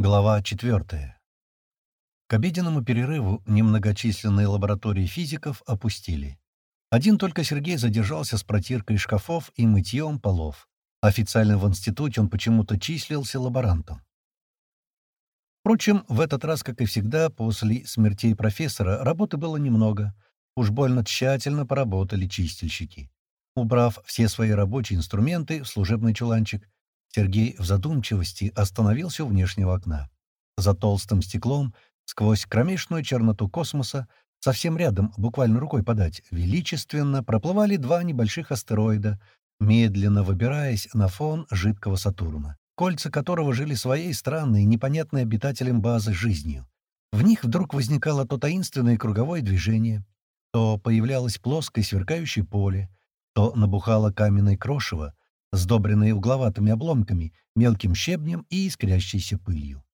Глава 4. К обеденному перерыву немногочисленные лаборатории физиков опустили. Один только Сергей задержался с протиркой шкафов и мытьем полов. Официально в институте он почему-то числился лаборантом. Впрочем, в этот раз, как и всегда, после смертей профессора, работы было немного. Уж больно тщательно поработали чистильщики. Убрав все свои рабочие инструменты в служебный чуланчик, Сергей в задумчивости остановился у внешнего окна. За толстым стеклом, сквозь кромешную черноту космоса, совсем рядом, буквально рукой подать, величественно проплывали два небольших астероида, медленно выбираясь на фон жидкого Сатурна, кольца которого жили своей странной, непонятной обитателям базы жизнью. В них вдруг возникало то таинственное круговое движение, то появлялось плоское сверкающее поле, то набухало каменное крошево, сдобренные угловатыми обломками, мелким щебнем и искрящейся пылью.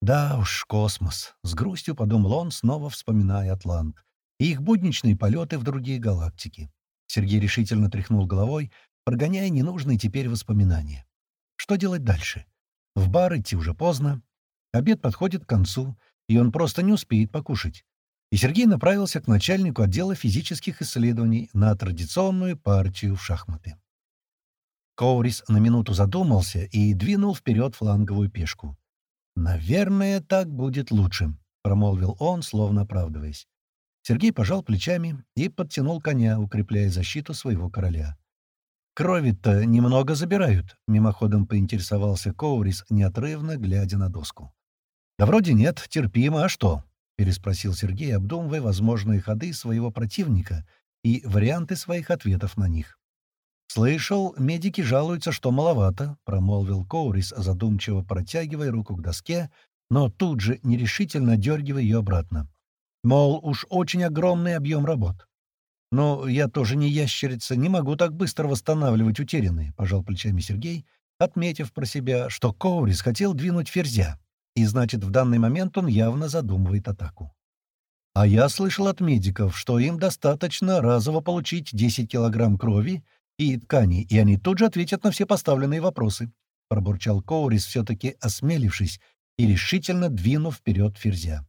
«Да уж, космос!» — с грустью подумал он, снова вспоминая Атлант и их будничные полеты в другие галактики. Сергей решительно тряхнул головой, прогоняя ненужные теперь воспоминания. Что делать дальше? В бар идти уже поздно. Обед подходит к концу, и он просто не успеет покушать. И Сергей направился к начальнику отдела физических исследований на традиционную партию в шахматы. Коурис на минуту задумался и двинул вперед фланговую пешку. «Наверное, так будет лучше», — промолвил он, словно оправдываясь. Сергей пожал плечами и подтянул коня, укрепляя защиту своего короля. «Крови-то немного забирают», — мимоходом поинтересовался Коурис, неотрывно глядя на доску. «Да вроде нет, терпимо, а что?» — переспросил Сергей, обдумывая возможные ходы своего противника и варианты своих ответов на них. «Слышал, медики жалуются, что маловато», — промолвил Коурис, задумчиво протягивая руку к доске, но тут же нерешительно дергивая ее обратно. Мол, уж очень огромный объем работ. «Но я тоже не ящерица, не могу так быстро восстанавливать утерянные», — пожал плечами Сергей, отметив про себя, что Коурис хотел двинуть ферзя, и значит, в данный момент он явно задумывает атаку. А я слышал от медиков, что им достаточно разово получить 10 килограмм крови и ткани, и они тут же ответят на все поставленные вопросы», — пробурчал Коурис, все-таки осмелившись и решительно двинув вперед ферзя.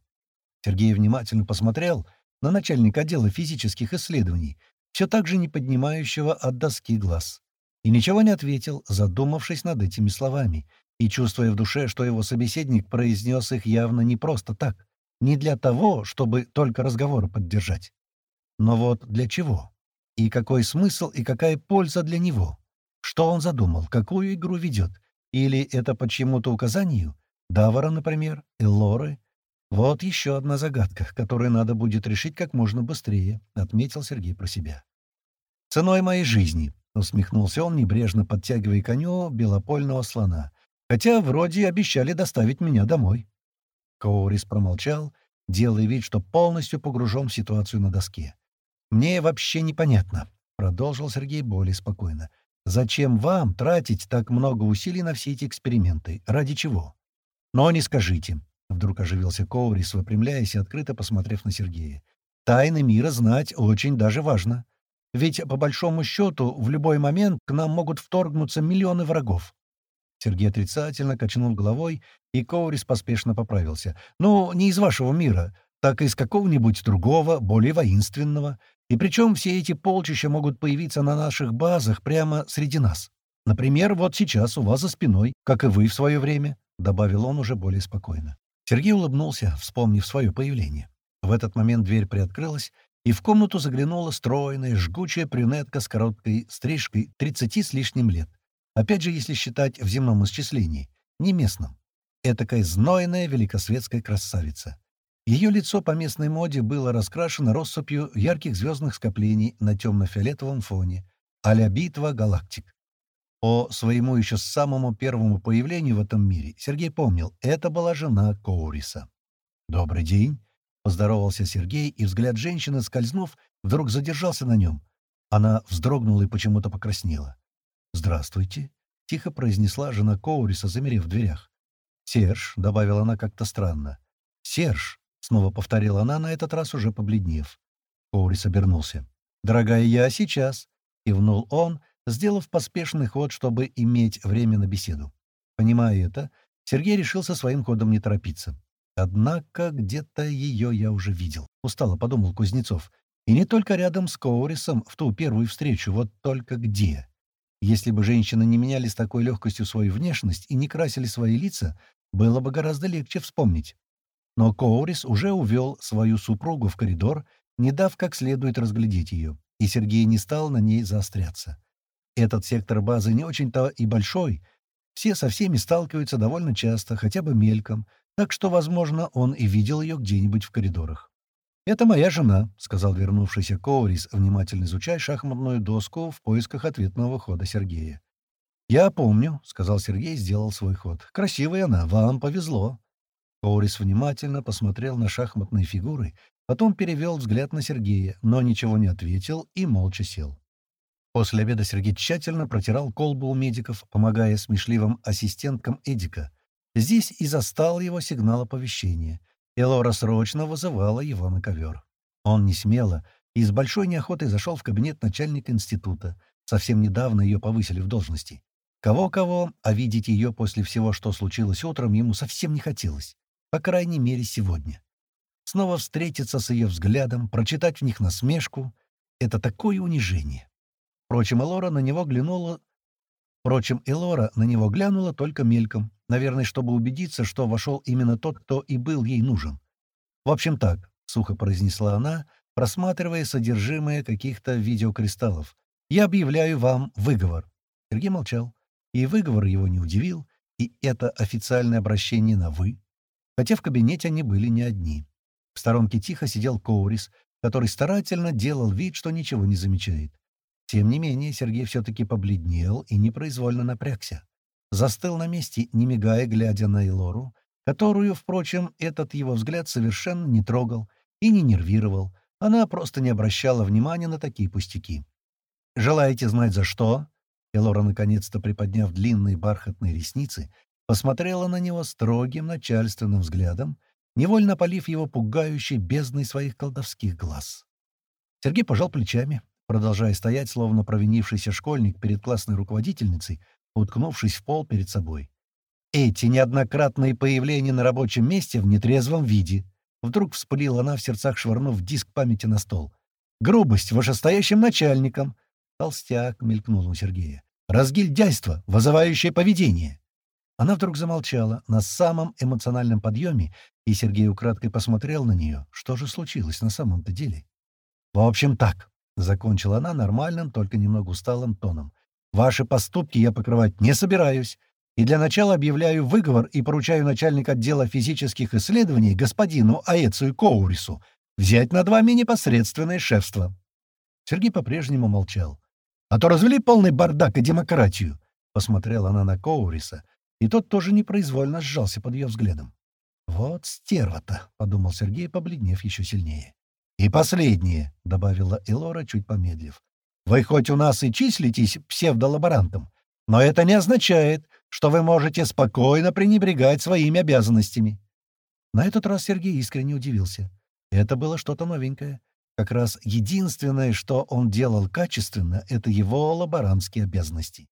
Сергей внимательно посмотрел на начальника отдела физических исследований, все так же не поднимающего от доски глаз. И ничего не ответил, задумавшись над этими словами, и чувствуя в душе, что его собеседник произнес их явно не просто так, не для того, чтобы только разговор поддержать. Но вот для чего? И какой смысл и какая польза для него? Что он задумал, какую игру ведет? Или это по чьему-то указанию? Давара, например, Эллоры? Вот еще одна загадка, которую надо будет решить как можно быстрее, — отметил Сергей про себя. «Ценой моей жизни», — усмехнулся он, небрежно подтягивая коню белопольного слона. «Хотя вроде обещали доставить меня домой». Коурис промолчал, делая вид, что полностью погружен в ситуацию на доске. «Мне вообще непонятно», — продолжил Сергей более спокойно. «Зачем вам тратить так много усилий на все эти эксперименты? Ради чего?» «Но не скажите», — вдруг оживился Коурис, выпрямляясь и открыто посмотрев на Сергея. «Тайны мира знать очень даже важно. Ведь, по большому счету, в любой момент к нам могут вторгнуться миллионы врагов». Сергей отрицательно качнул головой, и Коурис поспешно поправился. «Ну, не из вашего мира, так и из какого-нибудь другого, более воинственного. И причем все эти полчища могут появиться на наших базах прямо среди нас. Например, вот сейчас у вас за спиной, как и вы в свое время», — добавил он уже более спокойно. Сергей улыбнулся, вспомнив свое появление. В этот момент дверь приоткрылась, и в комнату заглянула стройная, жгучая брюнетка с короткой стрижкой тридцати с лишним лет. Опять же, если считать в земном исчислении, не местном. Этакая знойная великосветская красавица. Ее лицо по местной моде было раскрашено россыпью ярких звездных скоплений на темно-фиолетовом фоне, а-ля битва галактик. По своему еще самому первому появлению в этом мире Сергей помнил, это была жена Коуриса. «Добрый день», — поздоровался Сергей, и взгляд женщины, скользнув, вдруг задержался на нем. Она вздрогнула и почему-то покраснела. «Здравствуйте», — тихо произнесла жена Коуриса, замерев в дверях. «Серж», — добавила она как-то странно. «Серж», Снова повторила она, на этот раз уже побледнев. Коурис обернулся. «Дорогая, я сейчас», — кивнул он, сделав поспешный ход, чтобы иметь время на беседу. Понимая это, Сергей решил со своим ходом не торопиться. «Однако где-то ее я уже видел», — устало подумал Кузнецов. «И не только рядом с Коурисом в ту первую встречу, вот только где. Если бы женщины не меняли с такой легкостью свою внешность и не красили свои лица, было бы гораздо легче вспомнить. Но Коурис уже увел свою супругу в коридор, не дав как следует разглядеть ее, и Сергей не стал на ней заостряться. Этот сектор базы не очень-то и большой, все со всеми сталкиваются довольно часто, хотя бы мельком, так что, возможно, он и видел ее где-нибудь в коридорах. «Это моя жена», — сказал вернувшийся Коурис, внимательно изучая шахматную доску в поисках ответного хода Сергея. «Я помню», — сказал Сергей, сделал свой ход. «Красивая она, вам повезло». Коурис внимательно посмотрел на шахматные фигуры, потом перевел взгляд на Сергея, но ничего не ответил и молча сел. После обеда Сергей тщательно протирал колбу у медиков, помогая смешливым ассистенткам Эдика. Здесь и застал его сигнал оповещения. Элора срочно вызывала его на ковер. Он не смело и с большой неохотой зашел в кабинет начальника института. Совсем недавно ее повысили в должности. Кого-кого, а видеть ее после всего, что случилось утром, ему совсем не хотелось. По крайней мере, сегодня. Снова встретиться с ее взглядом, прочитать в них насмешку — это такое унижение. Впрочем, Элора на него глянула... Впрочем, Элора на него глянула только мельком, наверное, чтобы убедиться, что вошел именно тот, кто и был ей нужен. «В общем так», — сухо произнесла она, просматривая содержимое каких-то видеокристаллов. «Я объявляю вам выговор». Сергей молчал, и выговор его не удивил, и это официальное обращение на «вы», хотя в кабинете они были не одни. В сторонке тихо сидел Коурис, который старательно делал вид, что ничего не замечает. Тем не менее, Сергей все-таки побледнел и непроизвольно напрягся. Застыл на месте, не мигая, глядя на Элору, которую, впрочем, этот его взгляд совершенно не трогал и не нервировал. Она просто не обращала внимания на такие пустяки. «Желаете знать, за что?» Элора, наконец-то приподняв длинные бархатные ресницы, посмотрела на него строгим начальственным взглядом, невольно полив его пугающей бездной своих колдовских глаз. Сергей пожал плечами, продолжая стоять, словно провинившийся школьник перед классной руководительницей, уткнувшись в пол перед собой. Эти неоднократные появления на рабочем месте в нетрезвом виде. Вдруг вспылила она в сердцах, швырнув диск памяти на стол. «Грубость вышестоящим начальникам!» Толстяк мелькнул у Сергея. «Разгильдяйство, вызывающее поведение!» Она вдруг замолчала на самом эмоциональном подъеме, и Сергей украдкой посмотрел на нее. Что же случилось на самом-то деле? «В общем, так», — закончила она нормальным, только немного усталым тоном. «Ваши поступки я покрывать не собираюсь, и для начала объявляю выговор и поручаю начальник отдела физических исследований господину Аэцию Коурису взять над вами непосредственное шефство». Сергей по-прежнему молчал. «А то развели полный бардак и демократию», — посмотрела она на Коуриса, и тот тоже непроизвольно сжался под ее взглядом. «Вот стерва-то», — подумал Сергей, побледнев еще сильнее. «И последнее», — добавила Элора, чуть помедлив. «Вы хоть у нас и числитесь псевдолаборантом, но это не означает, что вы можете спокойно пренебрегать своими обязанностями». На этот раз Сергей искренне удивился. Это было что-то новенькое. Как раз единственное, что он делал качественно, — это его лаборантские обязанности.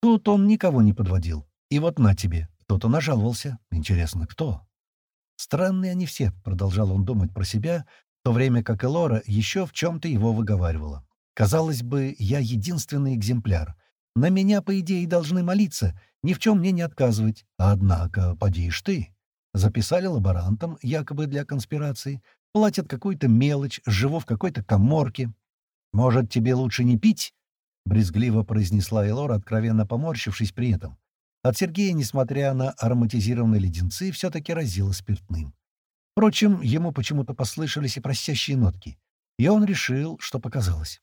Тут он никого не подводил. И вот на тебе, кто-то нажаловался. Интересно, кто? Странные они все, — продолжал он думать про себя, в то время как Элора еще в чем-то его выговаривала. Казалось бы, я единственный экземпляр. На меня, по идее, должны молиться, ни в чем мне не отказывать. Однако, подишь ты. Записали лаборантом, якобы для конспирации, платят какую-то мелочь, живу в какой-то коморке. Может, тебе лучше не пить?» — брезгливо произнесла Элора, откровенно поморщившись при этом. От Сергея, несмотря на ароматизированные леденцы, все-таки разило спиртным. Впрочем, ему почему-то послышались и просящие нотки, и он решил, что показалось.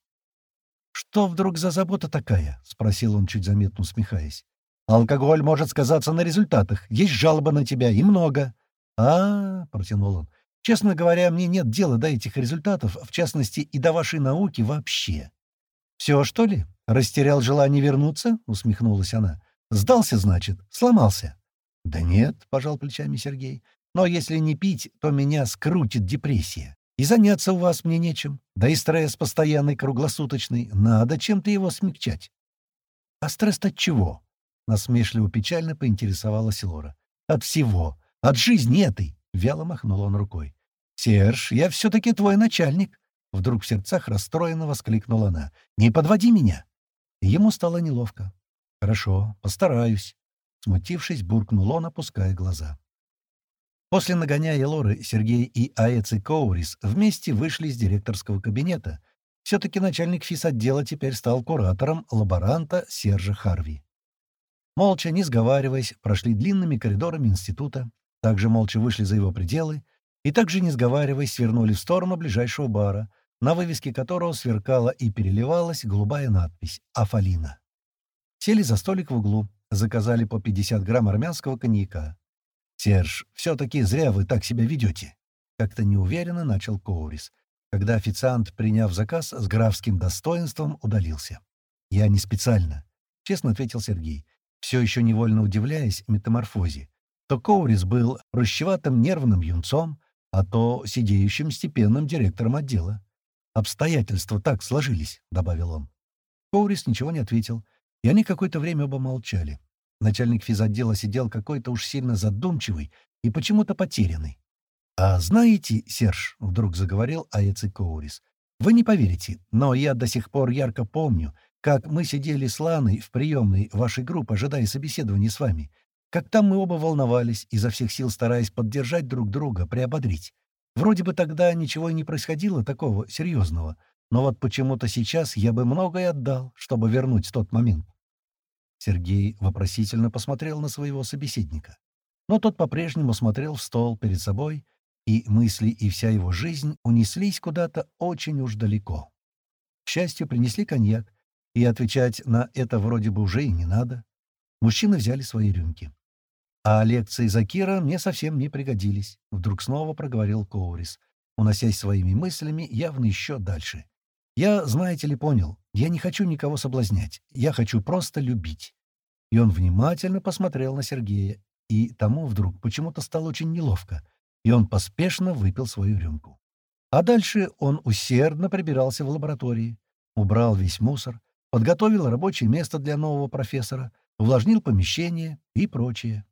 «Что вдруг за забота такая?» — спросил он, чуть заметно усмехаясь. «Алкоголь может сказаться на результатах. Есть жалоба на тебя, и много». «А, — протянул он, — честно говоря, мне нет дела до этих результатов, в частности, и до вашей науки вообще». «Все, что ли? Растерял желание вернуться?» — усмехнулась она. «Сдался, значит? Сломался?» «Да нет», — пожал плечами Сергей. Но если не пить, то меня скрутит депрессия. И заняться у вас мне нечем. Да и стресс постоянный, круглосуточный. Надо чем-то его смягчать. — А стресс от чего? — насмешливо печально поинтересовалась Лора. От всего. От жизни этой!» — вяло махнул он рукой. «Серж, я все-таки твой начальник!» Вдруг в сердцах расстроенно воскликнула она. «Не подводи меня!» Ему стало неловко. «Хорошо, постараюсь», — смутившись, буркнул он, опуская глаза. После нагоняя Лоры Сергей и Аэци Коурис вместе вышли из директорского кабинета. Все-таки начальник физотдела теперь стал куратором лаборанта Сержа Харви. Молча, не сговариваясь, прошли длинными коридорами института, также молча вышли за его пределы и также, не сговариваясь, свернули в сторону ближайшего бара, на вывеске которого сверкала и переливалась голубая надпись «Афалина». Сели за столик в углу, заказали по 50 грамм армянского коньяка. «Серж, все-таки зря вы так себя ведете», — как-то неуверенно начал Коурис, когда официант, приняв заказ, с графским достоинством удалился. «Я не специально», — честно ответил Сергей, все еще невольно удивляясь метаморфозе. То Коурис был прыщеватым нервным юнцом, а то сидеющим степенным директором отдела. «Обстоятельства так сложились», — добавил он. Коурис ничего не ответил, и они какое-то время оба молчали. Начальник физотдела сидел какой-то уж сильно задумчивый и почему-то потерянный. «А знаете, Серж», — вдруг заговорил Аэци Коурис, — «вы не поверите, но я до сих пор ярко помню, как мы сидели с Ланой в приемной вашей группы, ожидая собеседования с вами, как там мы оба волновались, изо всех сил стараясь поддержать друг друга, приободрить. Вроде бы тогда ничего и не происходило такого серьезного, но вот почему-то сейчас я бы многое отдал, чтобы вернуть тот момент. Сергей вопросительно посмотрел на своего собеседника. Но тот по-прежнему смотрел в стол перед собой, и мысли и вся его жизнь унеслись куда-то очень уж далеко. К счастью, принесли коньяк, и отвечать на это вроде бы уже и не надо. Мужчины взяли свои рюмки. «А лекции Закира мне совсем не пригодились», — вдруг снова проговорил Коурис, уносясь своими мыслями явно еще дальше. «Я, знаете ли, понял, я не хочу никого соблазнять, я хочу просто любить». И он внимательно посмотрел на Сергея, и тому вдруг почему-то стало очень неловко, и он поспешно выпил свою рюмку. А дальше он усердно прибирался в лаборатории, убрал весь мусор, подготовил рабочее место для нового профессора, увлажнил помещение и прочее.